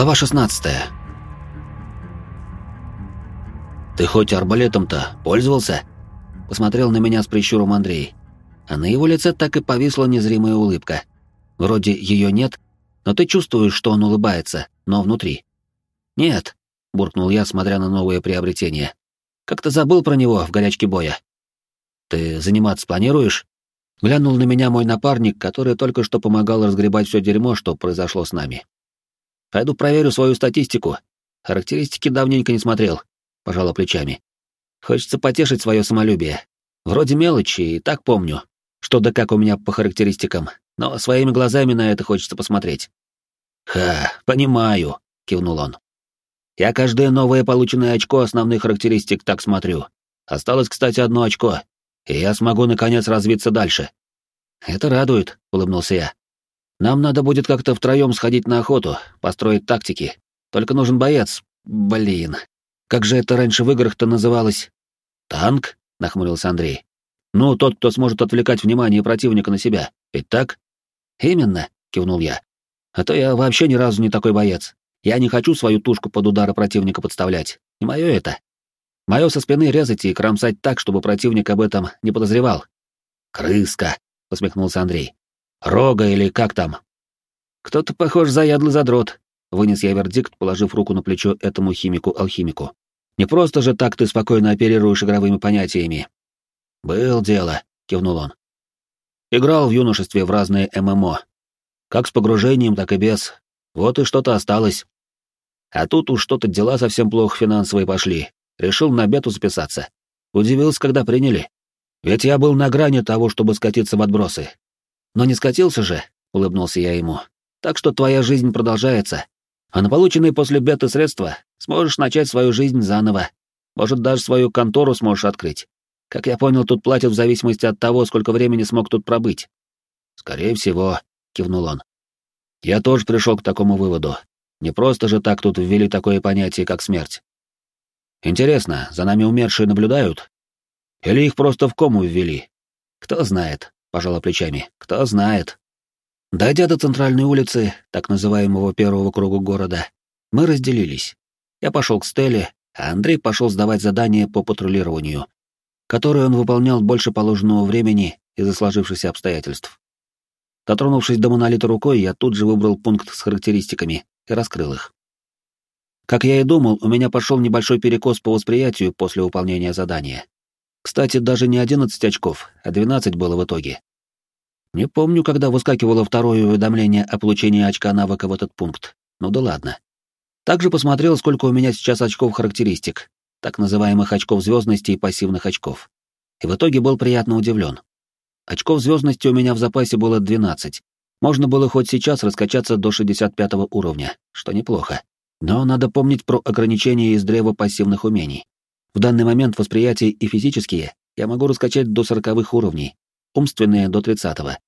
Глава 16 «Ты хоть арбалетом-то пользовался?» Посмотрел на меня с прищуром Андрей. А на его лице так и повисла незримая улыбка. Вроде ее нет, но ты чувствуешь, что он улыбается, но внутри. «Нет», — буркнул я, смотря на новое приобретение. «Как-то забыл про него в горячке боя». «Ты заниматься планируешь?» Глянул на меня мой напарник, который только что помогал разгребать все дерьмо, что произошло с нами. «Пойду проверю свою статистику. Характеристики давненько не смотрел», — пожала плечами. «Хочется потешить свое самолюбие. Вроде мелочи, и так помню, что да как у меня по характеристикам, но своими глазами на это хочется посмотреть». «Ха, понимаю», — кивнул он. «Я каждое новое полученное очко основных характеристик так смотрю. Осталось, кстати, одно очко, и я смогу, наконец, развиться дальше». «Это радует», — улыбнулся я. «Нам надо будет как-то втроем сходить на охоту, построить тактики. Только нужен боец. Блин. Как же это раньше в играх-то называлось?» «Танк?» — нахмурился Андрей. «Ну, тот, кто сможет отвлекать внимание противника на себя. Ведь так?» «Именно», — кивнул я. «А то я вообще ни разу не такой боец. Я не хочу свою тушку под удары противника подставлять. Не мое это. Мое со спины резать и кромсать так, чтобы противник об этом не подозревал. «Крыска», — усмехнулся Андрей. «Рога или как там?» «Кто-то, похож, заядлый задрот», — вынес я вердикт, положив руку на плечо этому химику-алхимику. «Не просто же так ты спокойно оперируешь игровыми понятиями». «Был дело», — кивнул он. «Играл в юношестве в разные ММО. Как с погружением, так и без. Вот и что-то осталось. А тут уж что-то дела совсем плохо финансовые пошли, Решил на бету записаться. Удивился, когда приняли. Ведь я был на грани того, чтобы скатиться в отбросы. Но не скатился же, улыбнулся я ему. Так что твоя жизнь продолжается. А на полученные после беты средства сможешь начать свою жизнь заново. Может, даже свою контору сможешь открыть. Как я понял, тут платят в зависимости от того, сколько времени смог тут пробыть. Скорее всего, кивнул он. Я тоже пришел к такому выводу. Не просто же так тут ввели такое понятие, как смерть. Интересно, за нами умершие наблюдают? Или их просто в кому ввели? Кто знает, пожала плечами, кто знает. Дойдя до центральной улицы, так называемого первого круга города, мы разделились. Я пошел к Стелле, а Андрей пошел сдавать задание по патрулированию, которое он выполнял больше положенного времени из-за сложившихся обстоятельств. Дотронувшись до монолита рукой, я тут же выбрал пункт с характеристиками и раскрыл их. Как я и думал, у меня пошел небольшой перекос по восприятию после выполнения задания. Кстати, даже не 11 очков, а 12 было в итоге. Не помню, когда выскакивало второе уведомление о получении очка навыка в этот пункт. Ну да ладно. Также посмотрел, сколько у меня сейчас очков характеристик, так называемых очков звездности и пассивных очков. И в итоге был приятно удивлен. Очков звездности у меня в запасе было 12. Можно было хоть сейчас раскачаться до 65 уровня, что неплохо. Но надо помнить про ограничения из древа пассивных умений. В данный момент восприятие и физические я могу раскачать до сороковых уровней, умственные — до тридцатого,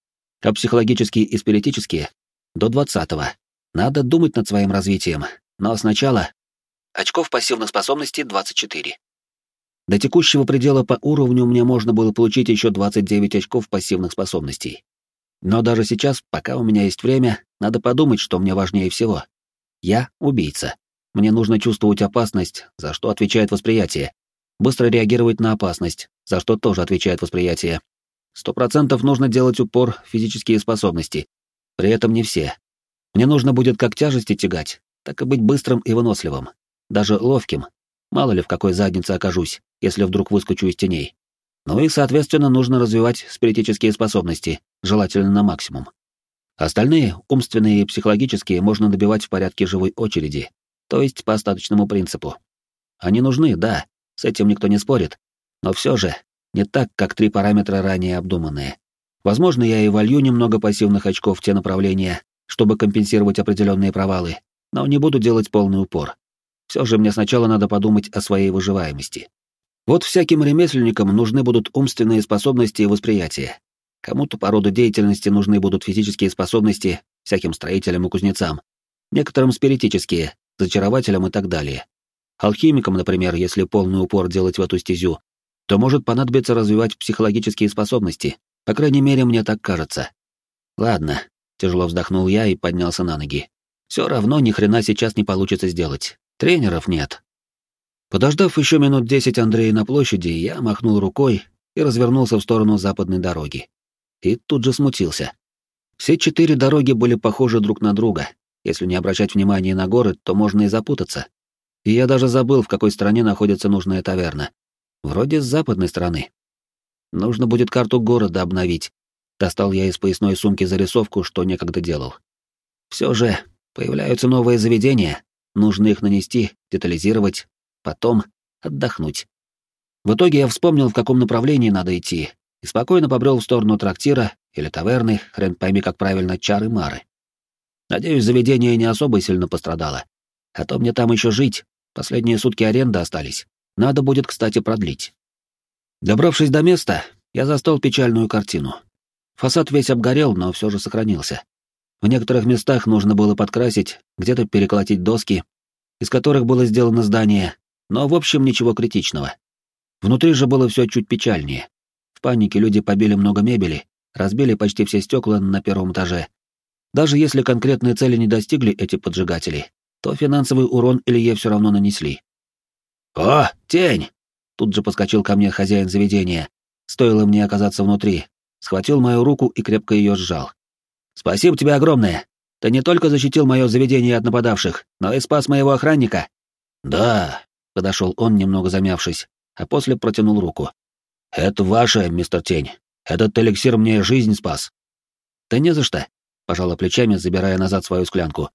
а психологические и спиритические — до двадцатого. Надо думать над своим развитием, но сначала... Очков пассивных способностей — 24. До текущего предела по уровню мне можно было получить еще 29 очков пассивных способностей. Но даже сейчас, пока у меня есть время, надо подумать, что мне важнее всего. Я — убийца. Мне нужно чувствовать опасность, за что отвечает восприятие. Быстро реагировать на опасность, за что тоже отвечает восприятие. Сто процентов нужно делать упор в физические способности. При этом не все. Мне нужно будет как тяжести тягать, так и быть быстрым и выносливым. Даже ловким. Мало ли в какой заднице окажусь, если вдруг выскочу из теней. Ну и, соответственно, нужно развивать спиритические способности, желательно на максимум. Остальные, умственные и психологические, можно добивать в порядке живой очереди, то есть по остаточному принципу. Они нужны, да, с этим никто не спорит, но все же не так, как три параметра ранее обдуманные. Возможно, я и волью немного пассивных очков в те направления, чтобы компенсировать определенные провалы, но не буду делать полный упор. Все же мне сначала надо подумать о своей выживаемости. Вот всяким ремесленникам нужны будут умственные способности и восприятие, Кому-то по роду деятельности нужны будут физические способности всяким строителям и кузнецам, некоторым спиритические, зачарователям и так далее. Алхимикам, например, если полный упор делать в эту стезю, то может понадобиться развивать психологические способности, по крайней мере, мне так кажется. Ладно, тяжело вздохнул я и поднялся на ноги. Все равно ни хрена сейчас не получится сделать. Тренеров нет. Подождав еще минут десять Андрея на площади, я махнул рукой и развернулся в сторону западной дороги. И тут же смутился. Все четыре дороги были похожи друг на друга. Если не обращать внимания на горы, то можно и запутаться. И я даже забыл, в какой стране находится нужная таверна. Вроде с западной стороны. Нужно будет карту города обновить. Достал я из поясной сумки зарисовку, что некогда делал. Все же, появляются новые заведения, нужно их нанести, детализировать, потом отдохнуть. В итоге я вспомнил, в каком направлении надо идти, и спокойно побрел в сторону трактира или таверны, хрен пойми, как правильно, чары-мары. Надеюсь, заведение не особо сильно пострадало. А то мне там еще жить, последние сутки аренды остались. Надо будет, кстати, продлить. Добравшись до места, я застал печальную картину. Фасад весь обгорел, но все же сохранился. В некоторых местах нужно было подкрасить, где-то переколотить доски, из которых было сделано здание, но в общем ничего критичного. Внутри же было все чуть печальнее. В панике люди побили много мебели, разбили почти все стекла на первом этаже. Даже если конкретные цели не достигли эти поджигатели, то финансовый урон Илье все равно нанесли. «О, тень!» Тут же подскочил ко мне хозяин заведения. Стоило мне оказаться внутри. Схватил мою руку и крепко ее сжал. «Спасибо тебе огромное. Ты не только защитил мое заведение от нападавших, но и спас моего охранника». «Да», — подошел он, немного замявшись, а после протянул руку. «Это ваше, мистер Тень. Этот эликсир мне жизнь спас». «Да не за что», — пожала плечами, забирая назад свою склянку.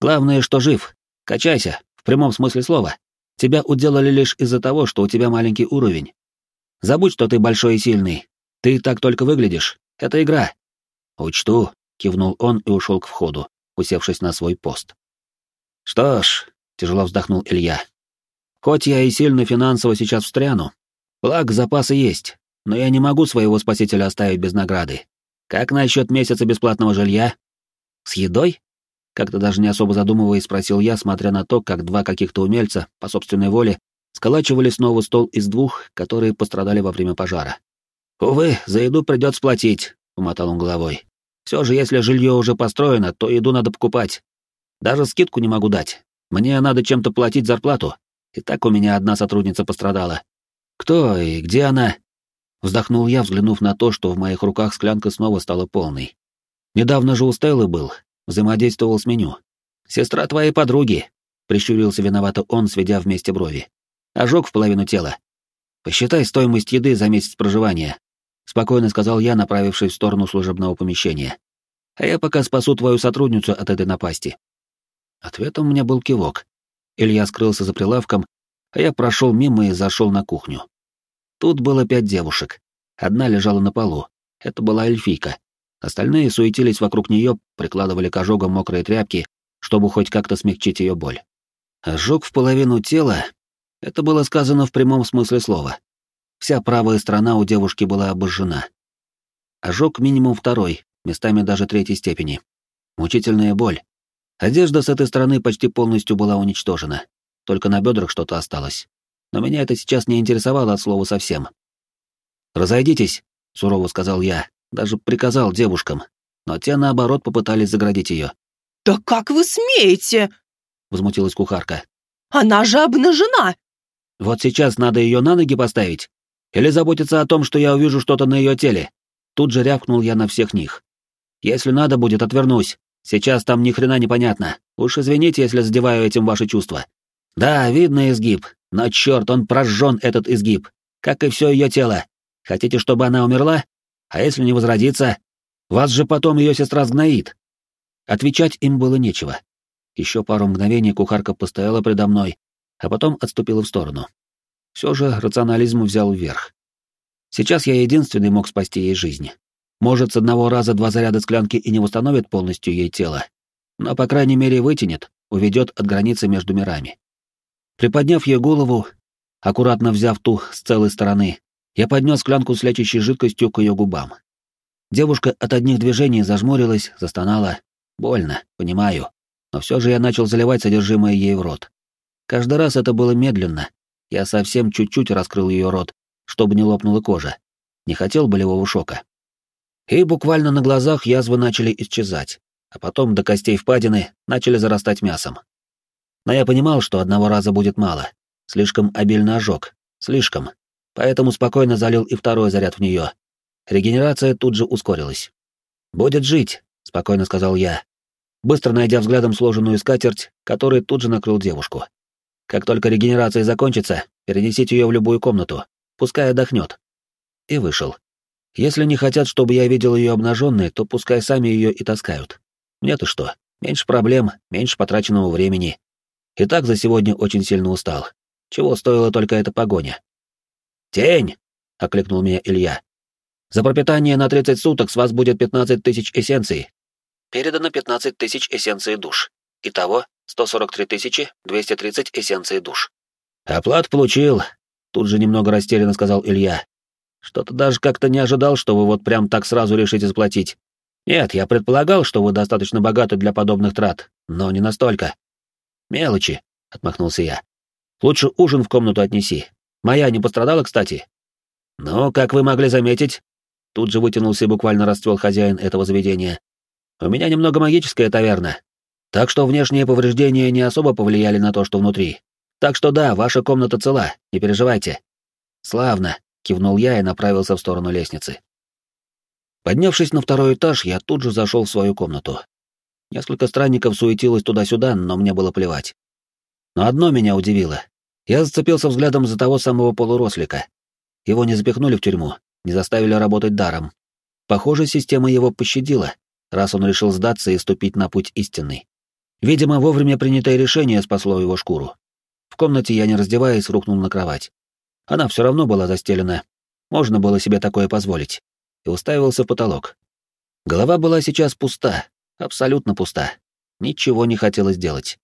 «Главное, что жив. Качайся, в прямом смысле слова. Тебя уделали лишь из-за того, что у тебя маленький уровень. Забудь, что ты большой и сильный. Ты так только выглядишь. Это игра. Учту, кивнул он и ушел к входу, усевшись на свой пост. Что ж, тяжело вздохнул Илья. Хоть я и сильно финансово сейчас встряну, благ запасы есть, но я не могу своего спасителя оставить без награды. Как насчет месяца бесплатного жилья? С едой? Как-то даже не особо задумываясь, спросил я, смотря на то, как два каких-то умельца, по собственной воле, сколачивали снова стол из двух, которые пострадали во время пожара. «Увы, за еду придется платить», — умотал он головой. «Все же, если жилье уже построено, то еду надо покупать. Даже скидку не могу дать. Мне надо чем-то платить зарплату. И так у меня одна сотрудница пострадала. Кто и где она?» Вздохнул я, взглянув на то, что в моих руках склянка снова стала полной. Недавно же у Стеллы был, взаимодействовал с меню. «Сестра твоей подруги», — прищурился виновато он, сведя вместе брови. «Ожог в половину тела. Посчитай стоимость еды за месяц проживания», — спокойно сказал я, направившись в сторону служебного помещения. «А я пока спасу твою сотрудницу от этой напасти». Ответом мне был кивок. Илья скрылся за прилавком, а я прошел мимо и зашел на кухню. Тут было пять девушек. Одна лежала на полу. Это была эльфийка. Остальные суетились вокруг нее, прикладывали к ожогам мокрые тряпки, чтобы хоть как-то смягчить ее боль. Ожог в половину тела — это было сказано в прямом смысле слова. Вся правая сторона у девушки была обожжена. Ожог минимум второй, местами даже третьей степени. Мучительная боль. Одежда с этой стороны почти полностью была уничтожена. Только на бедрах что-то осталось. Но меня это сейчас не интересовало от слова совсем. «Разойдитесь», — сурово сказал я, даже приказал девушкам, но те, наоборот, попытались заградить ее. «Да как вы смеете?» — возмутилась кухарка. «Она же обнажена!» «Вот сейчас надо ее на ноги поставить? Или заботиться о том, что я увижу что-то на ее теле?» Тут же рявкнул я на всех них. «Если надо будет, отвернусь. Сейчас там ни хрена не понятно. Уж извините, если задеваю этим ваши чувства. Да, видно изгиб, но черт, он прожжен, этот изгиб, как и все ее тело. Хотите, чтобы она умерла? А если не возродится? Вас же потом ее сестра сгноит. Отвечать им было нечего. Еще пару мгновений кухарка постояла предо мной, а потом отступила в сторону. Все же рационализм взял вверх. Сейчас я единственный мог спасти ей жизнь. Может, с одного раза два заряда склянки и не восстановит полностью ей тело, но, по крайней мере, вытянет, уведет от границы между мирами. Приподняв ее голову, аккуратно взяв ту с целой стороны, я поднес склянку с лечащей жидкостью к ее губам. Девушка от одних движений зажмурилась, застонала. Больно, понимаю. Но все же я начал заливать содержимое ей в рот. Каждый раз это было медленно. Я совсем чуть-чуть раскрыл ее рот, чтобы не лопнула кожа. Не хотел болевого шока. И буквально на глазах язвы начали исчезать, а потом до костей впадины начали зарастать мясом. Но я понимал, что одного раза будет мало. Слишком обильно ожог. Слишком. Поэтому спокойно залил и второй заряд в нее. Регенерация тут же ускорилась. «Будет жить», — спокойно сказал я, быстро найдя взглядом сложенную скатерть, который тут же накрыл девушку. «Как только регенерация закончится, перенесите ее в любую комнату, пускай отдохнет». И вышел. Если не хотят, чтобы я видел ее обнаженной, то пускай сами ее и таскают. Мне-то что? Меньше проблем, меньше потраченного времени. И так за сегодня очень сильно устал. Чего стоила только эта погоня? «Тень!» — окликнул меня Илья. «За пропитание на 30 суток с вас будет 15 тысяч эссенций». Передано 15 тысяч эссенций душ. Итого 143 тысячи 230 эссенций душ. «Оплат получил», — тут же немного растерянно сказал Илья. «Что-то даже как-то не ожидал, что вы вот прям так сразу решите заплатить. Нет, я предполагал, что вы достаточно богаты для подобных трат, но не настолько. Мелочи, отмахнулся я. Лучше ужин в комнату отнеси. Моя не пострадала, кстати. Ну, как вы могли заметить, тут же вытянулся и буквально расцвел хозяин этого заведения. У меня немного магическая таверна, так что внешние повреждения не особо повлияли на то, что внутри. Так что да, ваша комната цела, не переживайте. Славно, кивнул я и направился в сторону лестницы. Поднявшись на второй этаж, я тут же зашел в свою комнату. Несколько странников суетилось туда-сюда, но мне было плевать. Но одно меня удивило. Я зацепился взглядом за того самого полурослика. Его не запихнули в тюрьму, не заставили работать даром. Похоже, система его пощадила, раз он решил сдаться и ступить на путь истинный. Видимо, вовремя принятое решение спасло его шкуру. В комнате я, не раздеваясь, рухнул на кровать. Она все равно была застелена. Можно было себе такое позволить и уставился в потолок. Голова была сейчас пуста, абсолютно пуста. Ничего не хотелось делать.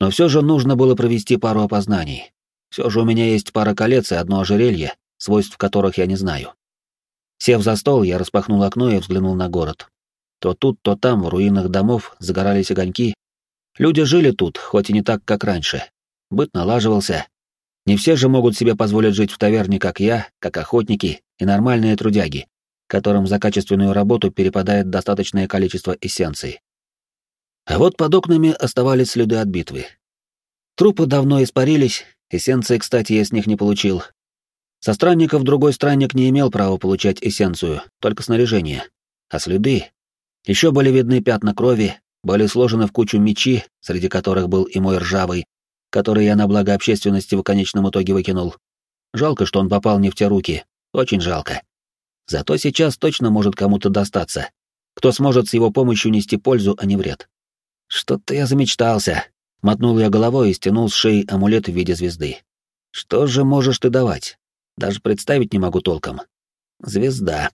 Но все же нужно было провести пару опознаний. Все же у меня есть пара колец и одно ожерелье, свойств которых я не знаю. Сев за стол, я распахнул окно и взглянул на город. То тут, то там, в руинах домов, загорались огоньки. Люди жили тут, хоть и не так, как раньше. Быт налаживался. Не все же могут себе позволить жить в таверне, как я, как охотники и нормальные трудяги которым за качественную работу перепадает достаточное количество эссенций. А вот под окнами оставались следы от битвы. Трупы давно испарились, эссенции, кстати, я с них не получил. Со странников другой странник не имел права получать эссенцию, только снаряжение. А следы? Еще были видны пятна крови, были сложены в кучу мечи, среди которых был и мой ржавый, который я на благо общественности в конечном итоге выкинул. Жалко, что он попал не в те руки, очень жалко. Зато сейчас точно может кому-то достаться, кто сможет с его помощью нести пользу, а не вред. Что-то я замечтался. Мотнул я головой и стянул с шеи амулет в виде звезды. Что же можешь ты давать? Даже представить не могу толком. Звезда.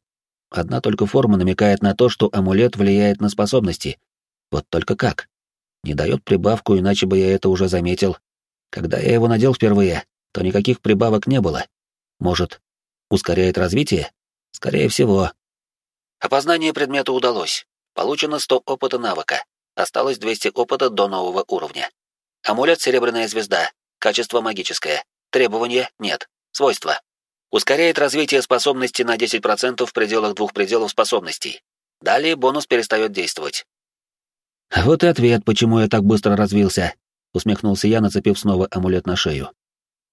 Одна только форма намекает на то, что амулет влияет на способности. Вот только как? Не дает прибавку, иначе бы я это уже заметил. Когда я его надел впервые, то никаких прибавок не было. Может, ускоряет развитие? Скорее всего. Опознание предмета удалось. Получено 100 опыта навыка. Осталось 200 опыта до нового уровня. Амулет «Серебряная звезда». Качество магическое. Требования нет. Свойства. Ускоряет развитие способности на 10% в пределах двух пределов способностей. Далее бонус перестает действовать. «Вот и ответ, почему я так быстро развился», — усмехнулся я, нацепив снова амулет на шею.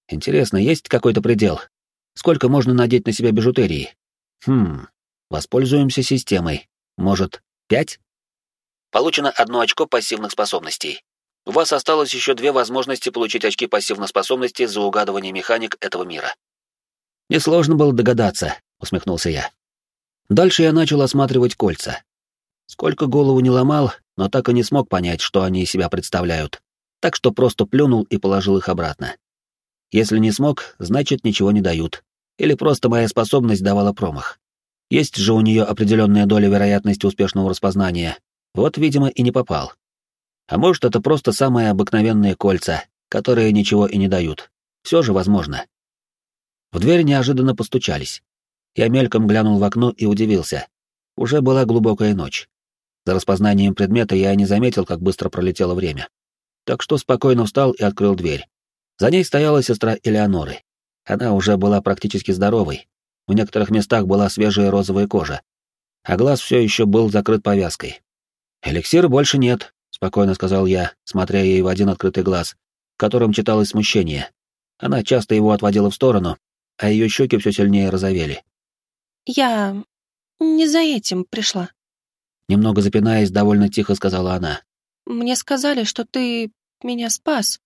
«Интересно, есть какой-то предел? Сколько можно надеть на себя бижутерии? Хм, воспользуемся системой. Может, пять? Получено одно очко пассивных способностей. У вас осталось еще две возможности получить очки пассивных способностей за угадывание механик этого мира. Несложно было догадаться, усмехнулся я. Дальше я начал осматривать кольца. Сколько голову не ломал, но так и не смог понять, что они из себя представляют. Так что просто плюнул и положил их обратно. Если не смог, значит ничего не дают. Или просто моя способность давала промах. Есть же у нее определенная доля вероятности успешного распознания. Вот, видимо, и не попал. А может, это просто самые обыкновенные кольца, которые ничего и не дают. Все же возможно. В дверь неожиданно постучались. Я мельком глянул в окно и удивился. Уже была глубокая ночь. За распознанием предмета я не заметил, как быстро пролетело время. Так что спокойно встал и открыл дверь. За ней стояла сестра Элеоноры. Она уже была практически здоровой. В некоторых местах была свежая розовая кожа, а глаз все еще был закрыт повязкой. «Эликсира больше нет», — спокойно сказал я, смотря ей в один открытый глаз, в котором читалось смущение. Она часто его отводила в сторону, а ее щеки все сильнее розовели. «Я не за этим пришла». Немного запинаясь, довольно тихо сказала она. «Мне сказали, что ты меня спас.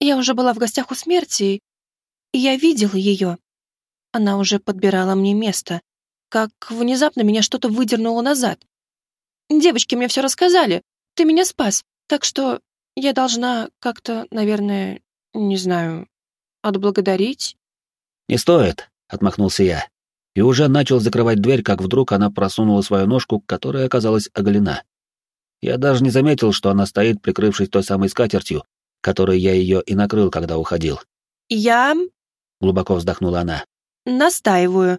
Я уже была в гостях у смерти, я видела ее. Она уже подбирала мне место, как внезапно меня что-то выдернуло назад. Девочки мне все рассказали. Ты меня спас, так что я должна как-то, наверное, не знаю, отблагодарить. Не стоит, отмахнулся я. И уже начал закрывать дверь, как вдруг она просунула свою ножку, которая оказалась оголена. Я даже не заметил, что она стоит, прикрывшись той самой скатертью, которой я ее и накрыл, когда уходил. «Я...» — глубоко вздохнула она. «Настаиваю.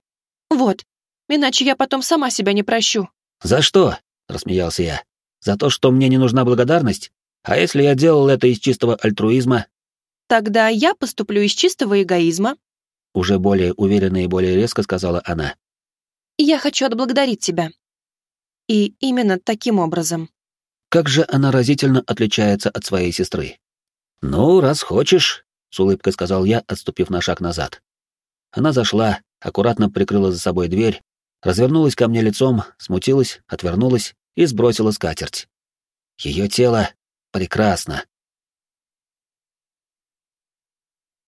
Вот, иначе я потом сама себя не прощу». «За что?» — рассмеялся я. «За то, что мне не нужна благодарность? А если я делал это из чистого альтруизма?» «Тогда я поступлю из чистого эгоизма», — уже более уверенно и более резко сказала она. «Я хочу отблагодарить тебя. И именно таким образом». Как же она разительно отличается от своей сестры. «Ну, раз хочешь», — с улыбкой сказал я, отступив на шаг назад. Она зашла, аккуратно прикрыла за собой дверь, развернулась ко мне лицом, смутилась, отвернулась и сбросила скатерть. Ее тело прекрасно.